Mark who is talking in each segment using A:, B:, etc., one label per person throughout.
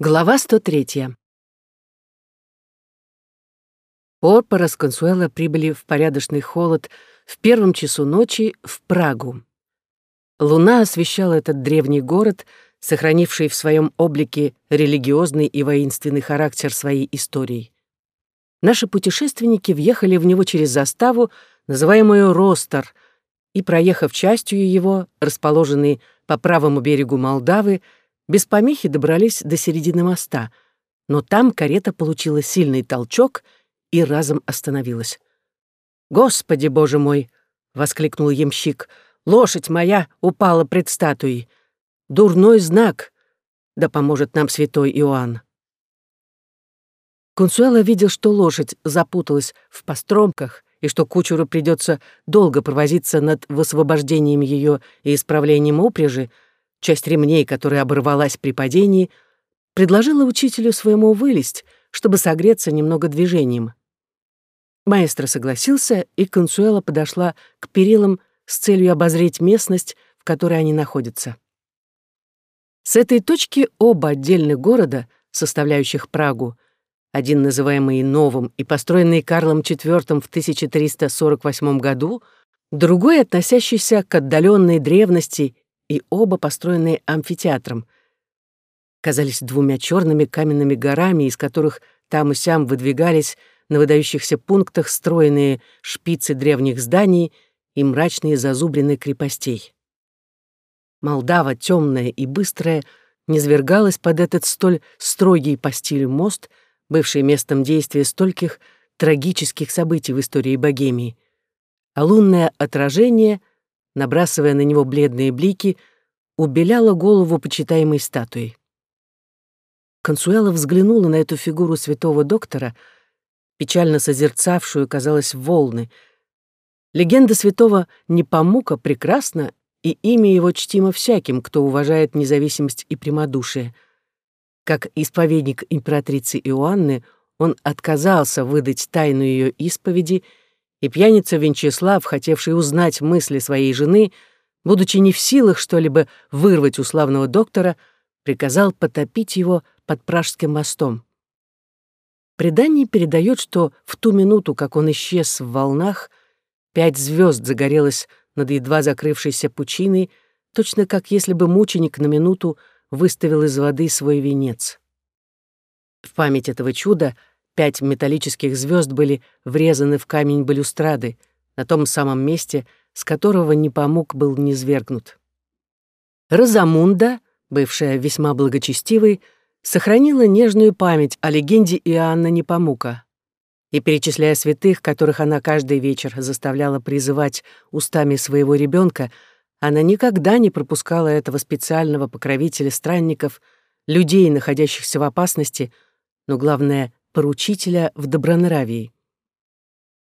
A: Глава 103. Порпора с Консуэла прибыли в порядочный холод в первом часу ночи в Прагу. Луна освещала этот древний город, сохранивший в своем облике религиозный и воинственный характер своей истории. Наши путешественники въехали в него через заставу, называемую Ростер, и, проехав частью его, расположенной по правому берегу Молдавы, без помехи добрались до середины моста, но там карета получила сильный толчок и разом остановилась. «Господи, боже мой!» — воскликнул ямщик. «Лошадь моя упала пред статуей. Дурной знак! Да поможет нам святой Иоанн!» Консуэла видел, что лошадь запуталась в постромках и что кучеру придется долго провозиться над высвобождением ее и исправлением упряжи, часть ремней, которая оборвалась при падении, предложила учителю своему вылезть, чтобы согреться немного движением. Маэстро согласился, и Консуэла подошла к перилам с целью обозреть местность, в которой они находятся. С этой точки оба отдельных города, составляющих Прагу, один называемый Новым и построенный Карлом IV в 1348 году, другой, относящийся к отдаленной древности и оба построенные амфитеатром. Казались двумя черными каменными горами, из которых там и сям выдвигались на выдающихся пунктах стройные шпицы древних зданий и мрачные зазубрины крепостей. Молдава, темная и быстрая, низвергалась под этот столь строгий по стилю мост, бывший местом действия стольких трагических событий в истории Богемии. А лунное отражение набрасывая на него бледные блики, убеляла голову почитаемой статуей. Консуэла взглянула на эту фигуру святого доктора, печально созерцавшую, казалось, волны. Легенда святого Непомука прекрасна, и имя его чтимо всяким, кто уважает независимость и прямодушие. Как исповедник императрицы Иоанны, он отказался выдать тайну ее исповеди — и пьяница Венчеслав, хотевший узнать мысли своей жены, будучи не в силах что-либо вырвать у славного доктора, приказал потопить его под Пражским мостом. Предание передает, что в ту минуту, как он исчез в волнах, пять звезд загорелось над едва закрывшейся пучиной, точно как если бы мученик на минуту выставил из воды свой венец. В память этого чуда Пять металлических звезд были врезаны в камень балюстрады, на том самом месте, с которого Непомук был низвергнут. Розамунда, бывшая весьма благочестивой, сохранила нежную память о легенде Иоанна Непомука. И, перечисляя святых, которых она каждый вечер заставляла призывать устами своего ребенка, она никогда не пропускала этого специального покровителя странников, людей, находящихся в опасности, но, главное, поручителя в добронравии.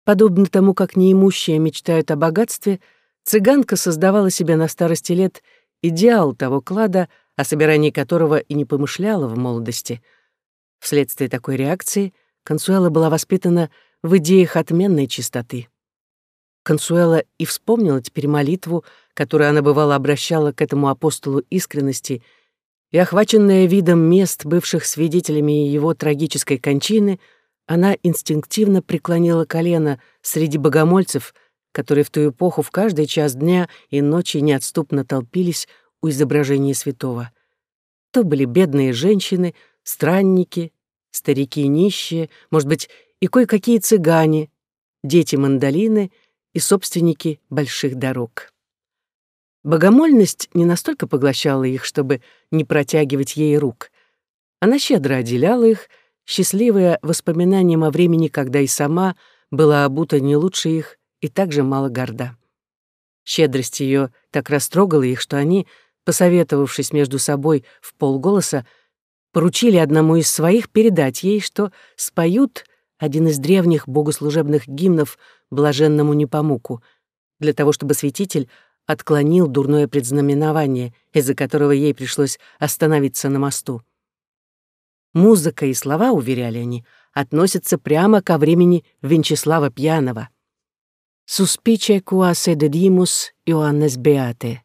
A: Подобно тому, как неимущие мечтают о богатстве, цыганка создавала себе на старости лет идеал того клада, о собирании которого и не помышляла в молодости. Вследствие такой реакции Консуэла была воспитана в идеях отменной чистоты. Консуэла и вспомнила теперь молитву, которую она бывало обращала к этому апостолу искренности — и, охваченная видом мест, бывших свидетелями его трагической кончины, она инстинктивно преклонила колено среди богомольцев, которые в ту эпоху в каждый час дня и ночи неотступно толпились у изображения святого. То были бедные женщины, странники, старики и нищие, может быть, и кое-какие цыгане, дети-мандолины и собственники больших дорог. Богомольность не настолько поглощала их, чтобы не протягивать ей рук. Она щедро отделяла их, счастливая воспоминанием о времени, когда и сама была обута не лучше их и также мало горда. Щедрость ее так растрогала их, что они, посоветовавшись между собой в полголоса, поручили одному из своих передать ей, что споют один из древних богослужебных гимнов блаженному Непомуку, для того чтобы святитель отклонил дурное предзнаменование, из-за которого ей пришлось остановиться на мосту. Музыка и слова, уверяли они, относятся прямо ко времени Венчеслава Пьяного. «Суспиче куасе дедимус Иоаннес Беате».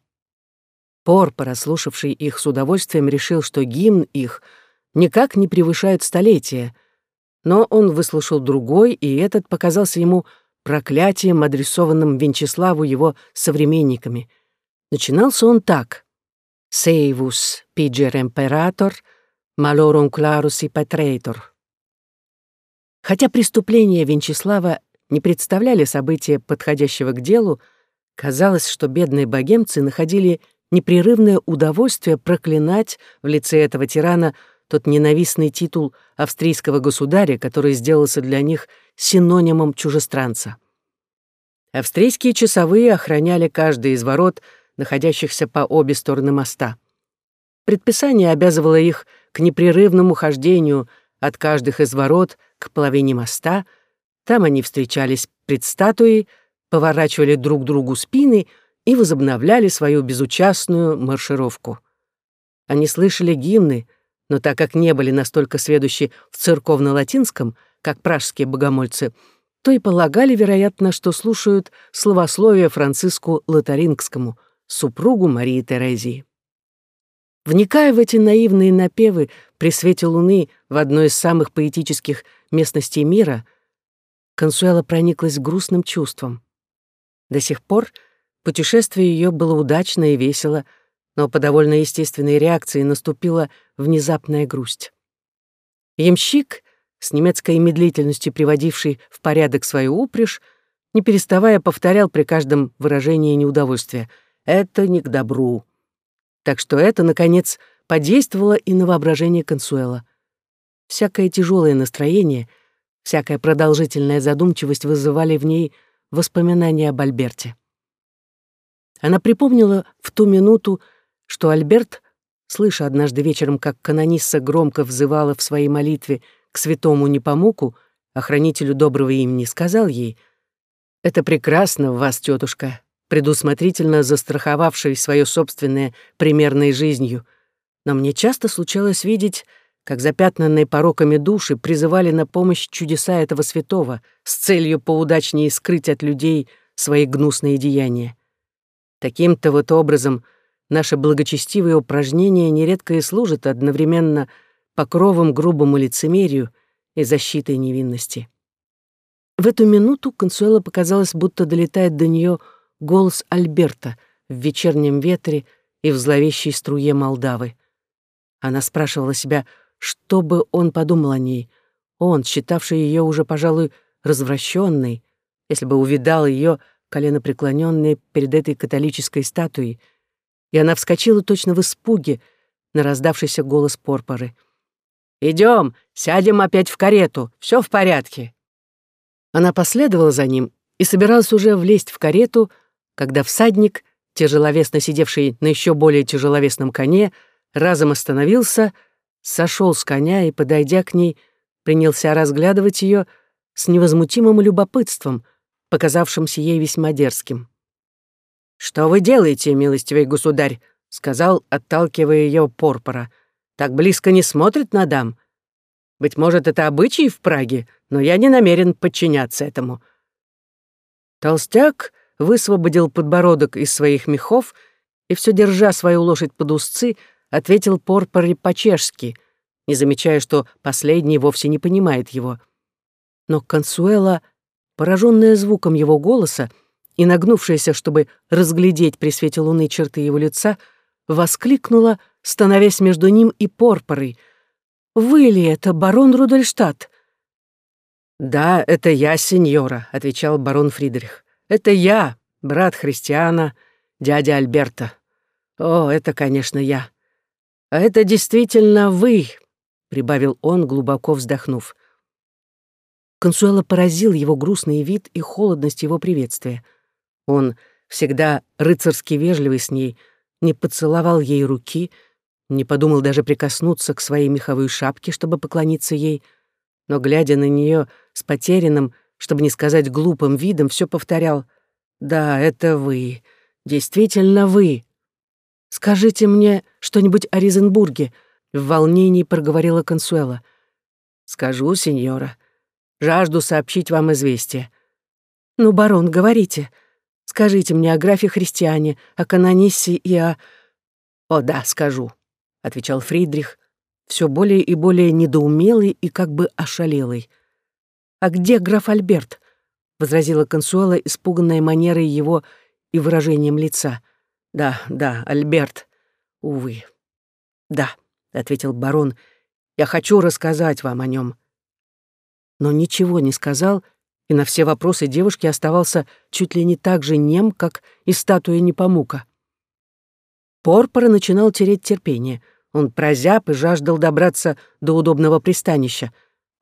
A: Пор, прослушавший их с удовольствием, решил, что гимн их никак не превышают столетия. Но он выслушал другой, и этот показался ему проклятием, адресованным Венчеславу его современниками. Начинался он так. «Seivus piger imperator, malorum clarus и patreitor». Хотя преступления Венчеслава не представляли события, подходящего к делу, казалось, что бедные богемцы находили непрерывное удовольствие проклинать в лице этого тирана тот ненавистный титул австрийского государя, который сделался для них синонимом чужестранца. Австрийские часовые охраняли каждый из ворот, находящихся по обе стороны моста. Предписание обязывало их к непрерывному хождению от каждых из ворот к половине моста, там они встречались пред статуей, поворачивали друг другу спины и возобновляли свою безучастную маршировку. Они слышали гимны — но так как не были настолько сведущи в церковно-латинском, как пражские богомольцы, то и полагали, вероятно, что слушают словословие Франциску Лотарингскому, супругу Марии Терезии. Вникая в эти наивные напевы при свете луны в одной из самых поэтических местностей мира, Консуэла прониклась грустным чувством. До сих пор путешествие ее было удачно и весело — но по довольно естественной реакции наступила внезапная грусть. Ямщик, с немецкой медлительностью приводивший в порядок свою упряжь, не переставая повторял при каждом выражении неудовольствия «это не к добру». Так что это, наконец, подействовало и на воображение Консуэла. Всякое тяжелое настроение, всякая продолжительная задумчивость вызывали в ней воспоминания об Альберте. Она припомнила в ту минуту что Альберт, слыша однажды вечером, как канонисса громко взывала в своей молитве к святому Непомуку, охранителю доброго имени, сказал ей, «Это прекрасно в вас, тетушка, предусмотрительно застраховавшей свое собственное примерной жизнью, но мне часто случалось видеть, как запятнанные пороками души призывали на помощь чудеса этого святого с целью поудачнее скрыть от людей свои гнусные деяния. Таким-то вот образом — Наши благочестивые упражнения нередко и служат одновременно покровом грубому лицемерию и защитой невинности. В эту минуту Консуэла показалось, будто долетает до нее голос Альберта в вечернем ветре и в зловещей струе Молдавы. Она спрашивала себя, что бы он подумал о ней, он, считавший ее уже, пожалуй, развращенной, если бы увидал ее коленопреклоненной перед этой католической статуей — и она вскочила точно в испуге на раздавшийся голос Порпоры. «Идем, сядем опять в карету, все в порядке». Она последовала за ним и собиралась уже влезть в карету, когда всадник, тяжеловесно сидевший на еще более тяжеловесном коне, разом остановился, сошел с коня и, подойдя к ней, принялся разглядывать ее с невозмутимым любопытством, показавшимся ей весьма дерзким. «Что вы делаете, милостивый государь?» — сказал, отталкивая ее Порпора. «Так близко не смотрит на дам. Быть может, это обычай в Праге, но я не намерен подчиняться этому». Толстяк высвободил подбородок из своих мехов и, все держа свою лошадь под узцы, ответил Порпоре по-чешски, не замечая, что последний вовсе не понимает его. Но Консуэла, пораженная звуком его голоса, и, нагнувшаяся, чтобы разглядеть при свете луны черты его лица, воскликнула, становясь между ним и Порпорой. «Вы ли это, барон Рудольштадт?» «Да, это я, сеньора», — отвечал барон Фридрих. «Это я, брат Христиана, дядя Альберта. О, это, конечно, я. А это действительно вы», — прибавил он, глубоко вздохнув. Консуэла поразил его грустный вид и холодность его приветствия. Он, всегда рыцарски вежливый с ней, не поцеловал ей руки, не подумал даже прикоснуться к своей меховой шапке, чтобы поклониться ей, но, глядя на нее с потерянным, чтобы не сказать глупым видом, все повторял «Да, это вы, действительно вы». «Скажите мне что-нибудь о Ризенбурге», — в волнении проговорила Консуэла. «Скажу, сеньора. Жажду сообщить вам известие». «Ну, барон, говорите. Скажите мне о графе Христиане, о канониссе и о...» «О да, скажу», — отвечал Фридрих, все более и более недоумелый и как бы ошалелый. «А где граф Альберт?» — возразила Консуэла, испуганная манерой его и выражением лица. «Да, да, Альберт. Увы. Да», — ответил барон, — «я хочу рассказать вам о нем. Но ничего не сказал, и на все вопросы девушки оставался чуть ли не так же нем, как и статуя Непомука. Порпора начинал тереть терпение. Он прозяб и жаждал добраться до удобного пристанища.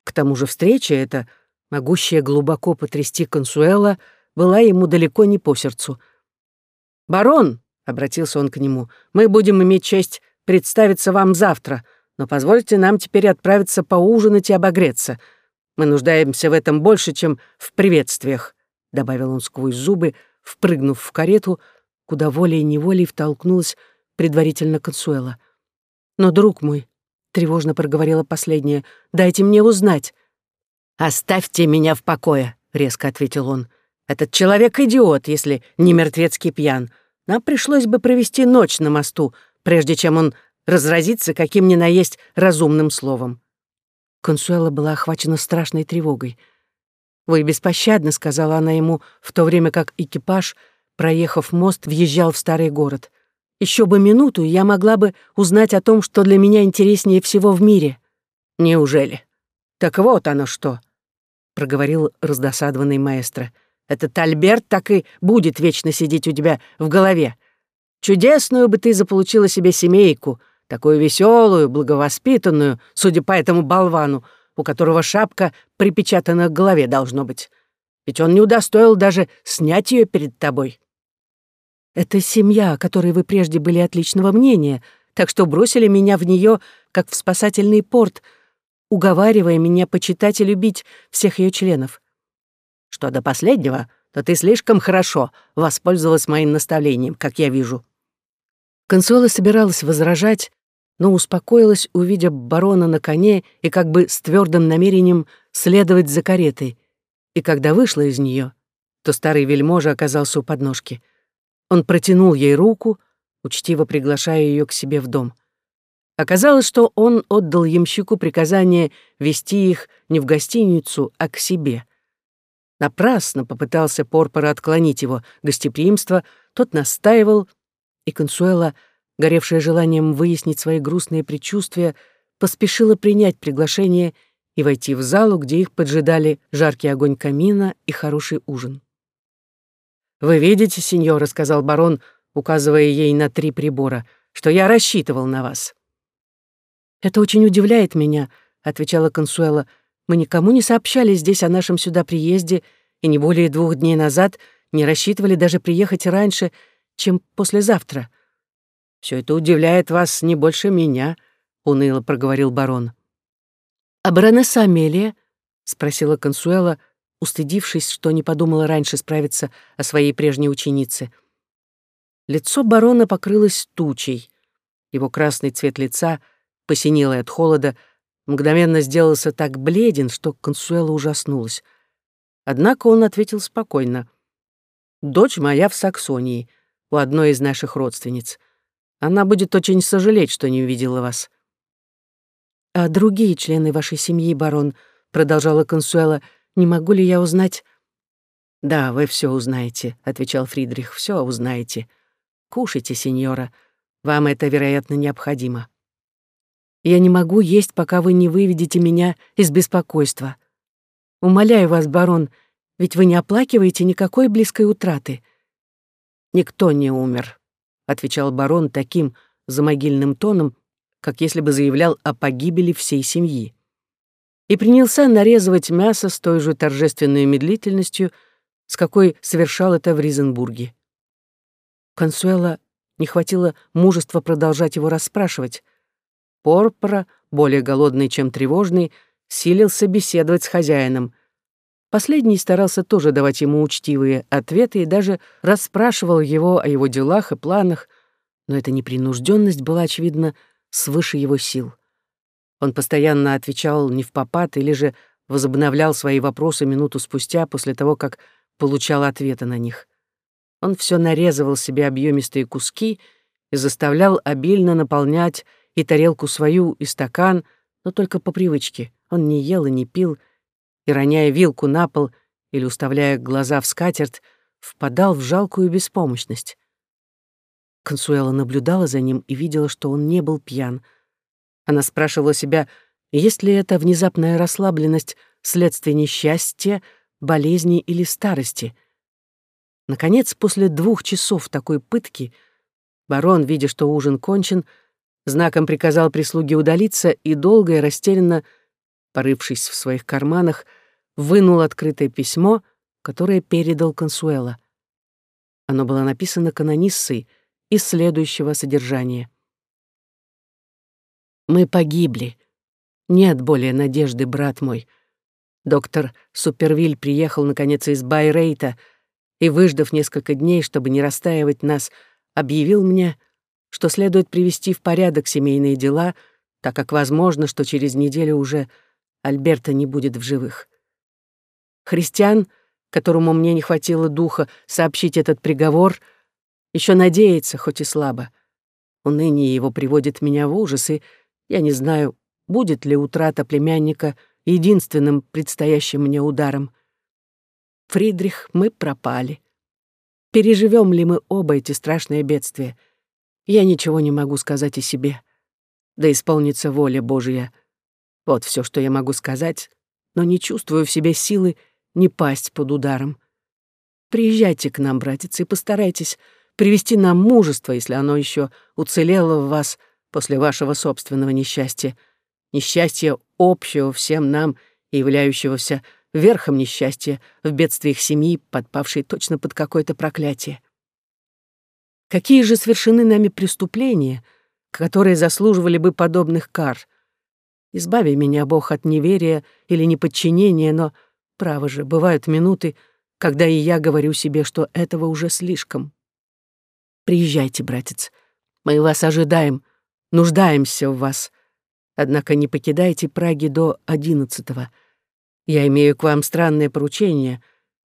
A: К тому же встреча эта, могущая глубоко потрясти Консуэла, была ему далеко не по сердцу. «Барон», — обратился он к нему, — «мы будем иметь честь представиться вам завтра, но позвольте нам теперь отправиться поужинать и обогреться. Мы нуждаемся в этом больше, чем в приветствиях», — добавил он сквозь зубы, впрыгнув в карету, куда волей-неволей втолкнулась предварительно Консуэла. «Но, друг мой», — тревожно проговорила последняя, — «дайте мне узнать». «Оставьте меня в покое», — резко ответил он. «Этот человек идиот, если не мертвецкий пьян. Нам пришлось бы провести ночь на мосту, прежде чем он разразится каким ни наесть разумным словом». Консуэла была охвачена страшной тревогой. «Вы беспощадно», — сказала она ему, в то время как экипаж, проехав мост, въезжал в старый город. Еще бы минуту, я могла бы узнать о том, что для меня интереснее всего в мире». «Неужели? Так вот оно что», — проговорил раздосадованный маэстро. «Этот Альберт так и будет вечно сидеть у тебя в голове. Чудесную бы ты заполучила себе семейку, такую веселую, благовоспитанную, судя по этому болвану, у которого шапка припечатана к голове должно быть. Ведь он не удостоил даже снять ее перед тобой. Это семья, о которой вы прежде были отличного мнения, так что бросили меня в нее, как в спасательный порт, уговаривая меня почитать и любить всех ее членов. Что до последнего, то ты слишком хорошо воспользовалась моим наставлением, как я вижу. Консуэла собиралась возражать, но успокоилась, увидев барона на коне и как бы с твердым намерением следовать за каретой. И когда вышла из нее, то старый вельможа оказался у подножки. Он протянул ей руку, учтиво приглашая ее к себе в дом. Оказалось, что он отдал ямщику приказание вести их не в гостиницу, а к себе. Напрасно попытался Порпора отклонить его гостеприимство, тот настаивал, и Консуэла — горевшая желанием выяснить свои грустные предчувствия, поспешила принять приглашение и войти в залу, где их поджидали жаркий огонь камина и хороший ужин. «Вы видите, сеньора», — сказал барон, указывая ей на три прибора, «что я рассчитывал на вас». «Это очень удивляет меня», — отвечала Консуэла. «Мы никому не сообщали здесь о нашем сюда приезде, и не более двух дней назад не рассчитывали даже приехать раньше, чем послезавтра. Все это удивляет вас не больше меня», — уныло проговорил барон. «А баронесса Амелия?» — спросила Консуэла, устыдившись, что не подумала раньше справиться о своей прежней ученице. Лицо барона покрылось тучей. Его красный цвет лица, посинелый от холода, мгновенно сделался так бледен, что Консуэла ужаснулась. Однако он ответил спокойно. «Дочь моя в Саксонии, у одной из наших родственниц. Она будет очень сожалеть, что не увидела вас». «А другие члены вашей семьи, барон», — продолжала Консуэла, — «не могу ли я узнать...» «Да, вы все узнаете», — отвечал Фридрих, — «все узнаете. Кушайте, сеньора, вам это, вероятно, необходимо». «Я не могу есть, пока вы не выведете меня из беспокойства. Умоляю вас, барон, ведь вы не оплакиваете никакой близкой утраты». «Никто не умер», отвечал барон таким замогильным тоном, как если бы заявлял о погибели всей семьи. И принялся нарезывать мясо с той же торжественной медлительностью, с какой совершал это в Ризенбурге. Консуэла не хватило мужества продолжать его расспрашивать. Порпора, более голодный, чем тревожный, силился беседовать с хозяином. Последний старался тоже давать ему учтивые ответы и даже расспрашивал его о его делах и планах, но эта непринужденность была, очевидно, свыше его сил. Он постоянно отвечал не в попад или же возобновлял свои вопросы минуту спустя после того, как получал ответы на них. Он все нарезывал себе объемистые куски и заставлял обильно наполнять и тарелку свою, и стакан, но только по привычке. Он не ел и не пил, и, роняя вилку на пол или уставляя глаза в скатерть, впадал в жалкую беспомощность. Консуэла наблюдала за ним и видела, что он не был пьян. Она спрашивала себя, есть ли это внезапная расслабленность следствие несчастья, болезни или старости. Наконец, после двух часов такой пытки, барон, видя, что ужин кончен, знаком приказал прислуге удалиться и долго и растерянно, порывшись в своих карманах, вынул открытое письмо, которое передал Консуэла. Оно было написано канониссой из следующего содержания. «Мы погибли. Нет более надежды, брат мой. Доктор Супервиль приехал, наконец, из Байрейта и, выждав несколько дней, чтобы не расстаивать нас, объявил мне, что следует привести в порядок семейные дела, так как возможно, что через неделю уже Альберта не будет в живых. Христиан, которому мне не хватило духа сообщить этот приговор, еще надеется, хоть и слабо. Уныние его приводит меня в ужас, и я не знаю, будет ли утрата племянника единственным предстоящим мне ударом. Фридрих, мы пропали. Переживем ли мы оба эти страшные бедствия? Я ничего не могу сказать о себе. Да исполнится воля Божья. Вот все, что я могу сказать, но не чувствую в себе силы не пасть под ударом. Приезжайте к нам, братец, и постарайтесь привести нам мужество, если оно еще уцелело в вас после вашего собственного несчастья, несчастья общего всем нам и являющегося верхом несчастья в бедствиях семьи, подпавшей точно под какое-то проклятие. Какие же совершены нами преступления, которые заслуживали бы подобных кар? Избави меня, Бог, от неверия или неподчинения, но, право же, бывают минуты, когда и я говорю себе, что этого уже слишком. Приезжайте, братец. Мы вас ожидаем, нуждаемся в вас. Однако не покидайте Праги до одиннадцатого. Я имею к вам странное поручение.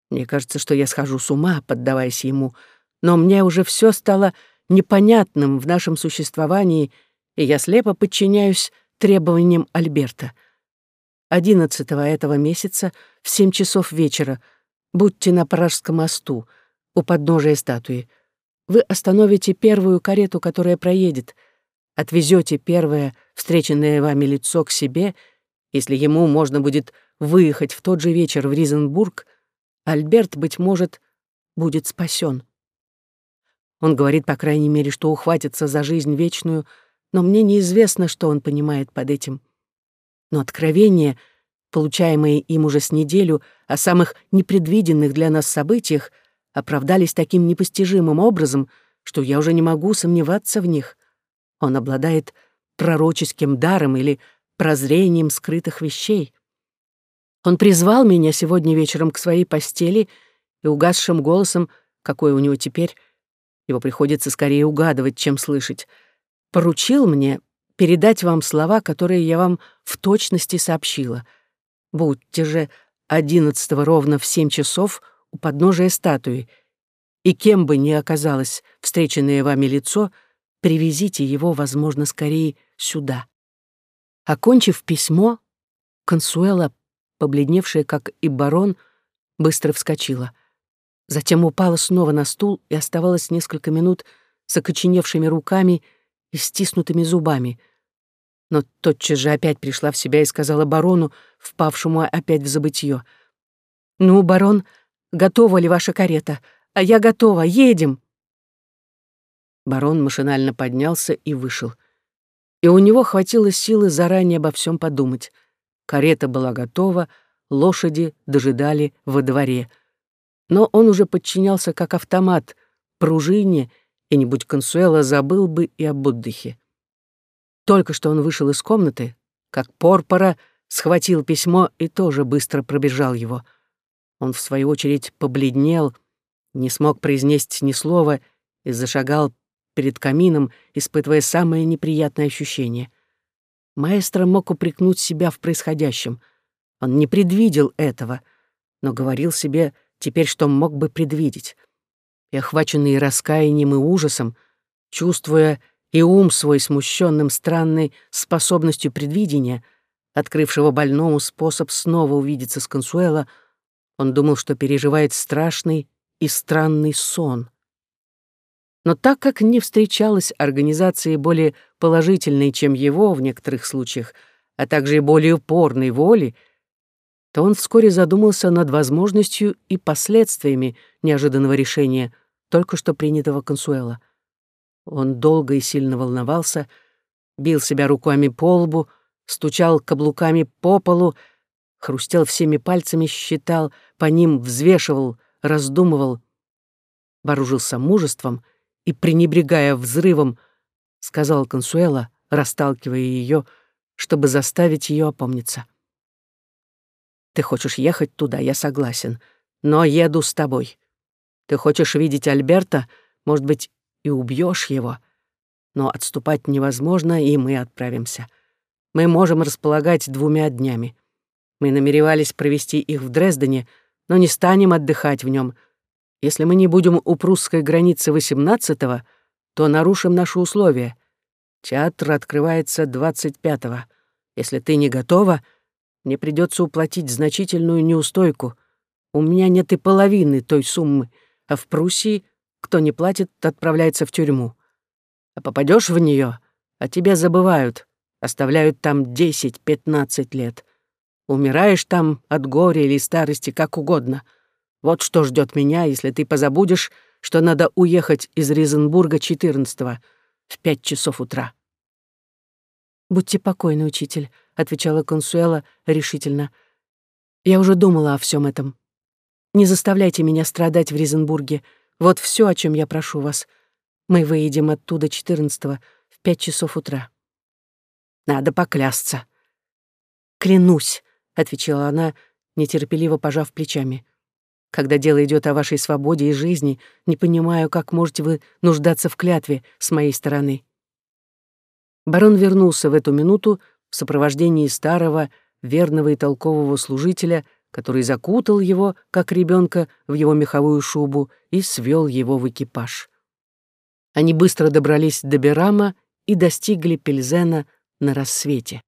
A: Мне кажется, что я схожу с ума, поддаваясь ему, но мне уже все стало непонятным в нашем существовании, и я слепо подчиняюсь требованиям Альберта. Одиннадцатого этого месяца в семь часов вечера будьте на Пражском мосту, у подножия статуи. Вы остановите первую карету, которая проедет, отвезете первое встреченное вами лицо к себе, если ему можно будет выехать в тот же вечер в Ризенбург, Альберт, быть может, будет спасен. Он говорит, по крайней мере, что ухватится за жизнь вечную, но мне неизвестно, что он понимает под этим. Но откровения, получаемые им уже с неделю о самых непредвиденных для нас событиях, оправдались таким непостижимым образом, что я уже не могу сомневаться в них. Он обладает пророческим даром или прозрением скрытых вещей. Он призвал меня сегодня вечером к своей постели и угасшим голосом, какой у него теперь, его приходится скорее угадывать, чем слышать, поручил мне передать вам слова, которые я вам в точности сообщила. Будьте же одиннадцатого ровно в семь часов у подножия статуи, и кем бы ни оказалось встреченное вами лицо, привезите его, возможно, скорее сюда. Окончив письмо, Консуэла, побледневшая, как и барон, быстро вскочила. Затем упала снова на стул и оставалась несколько минут с окоченевшими руками и стиснутыми зубами. Но тотчас же опять пришла в себя и сказала барону, впавшему опять в забытье. «Ну, барон, готова ли ваша карета? А я готова, едем!» Барон машинально поднялся и вышел. И у него хватило силы заранее обо всем подумать. Карета была готова, лошади дожидали во дворе. Но он уже подчинялся как автомат, пружине, и, не будь Консуэла, забыл бы и об отдыхе. Только что он вышел из комнаты, как Порпора схватил письмо и тоже быстро пробежал его. Он, в свою очередь, побледнел, не смог произнести ни слова и зашагал перед камином, испытывая самое неприятное ощущение. Маэстро мог упрекнуть себя в происходящем. Он не предвидел этого, но говорил себе теперь, что мог бы предвидеть. И охваченный раскаянием и ужасом, чувствуя и ум свой смущенным странной способностью предвидения, открывшего больному способ снова увидеться с Консуэло, он думал, что переживает страшный и странный сон. Но так как не встречалась организации более положительной, чем его в некоторых случаях, а также и более упорной воли, то он вскоре задумался над возможностью и последствиями неожиданного решения, только что принятого Консуэла. Он долго и сильно волновался, бил себя руками по лбу, стучал каблуками по полу, хрустел всеми пальцами, считал, по ним взвешивал, раздумывал, вооружился мужеством и, пренебрегая взрывом, сказал Консуэла, расталкивая ее, чтобы заставить ее опомниться. «Ты хочешь ехать туда, я согласен, но еду с тобой. Ты хочешь видеть Альберта, может быть, и убьешь его. Но отступать невозможно, и мы отправимся. Мы можем располагать двумя днями. Мы намеревались провести их в Дрездене, но не станем отдыхать в нем. Если мы не будем у прусской границы 18-го, то нарушим наши условия. Театр открывается 25-го. Если ты не готова, мне придется уплатить значительную неустойку. У меня нет и половины той суммы, а в Пруссии кто не платит, отправляется в тюрьму. А попадешь в нее, а тебя забывают, оставляют там 10-15 лет. Умираешь там от горя или старости, как угодно. Вот что ждет меня, если ты позабудешь, что надо уехать из Ризенбурга 14-го в пять часов утра. «Будьте покойны, учитель», — отвечала Консуэла решительно. «Я уже думала о всем этом. Не заставляйте меня страдать в Ризенбурге. Вот все, о чем я прошу вас. Мы выедем оттуда 14-го в пять часов утра. Надо поклясться. Клянусь, отвечала она, нетерпеливо пожав плечами. Когда дело идет о вашей свободе и жизни, не понимаю, как можете вы нуждаться в клятве с моей стороны. Барон вернулся в эту минуту в сопровождении старого, верного и толкового служителя, который закутал его, как ребенка, в его меховую шубу и свел его в экипаж. Они быстро добрались до Берама и достигли Пельзена на рассвете.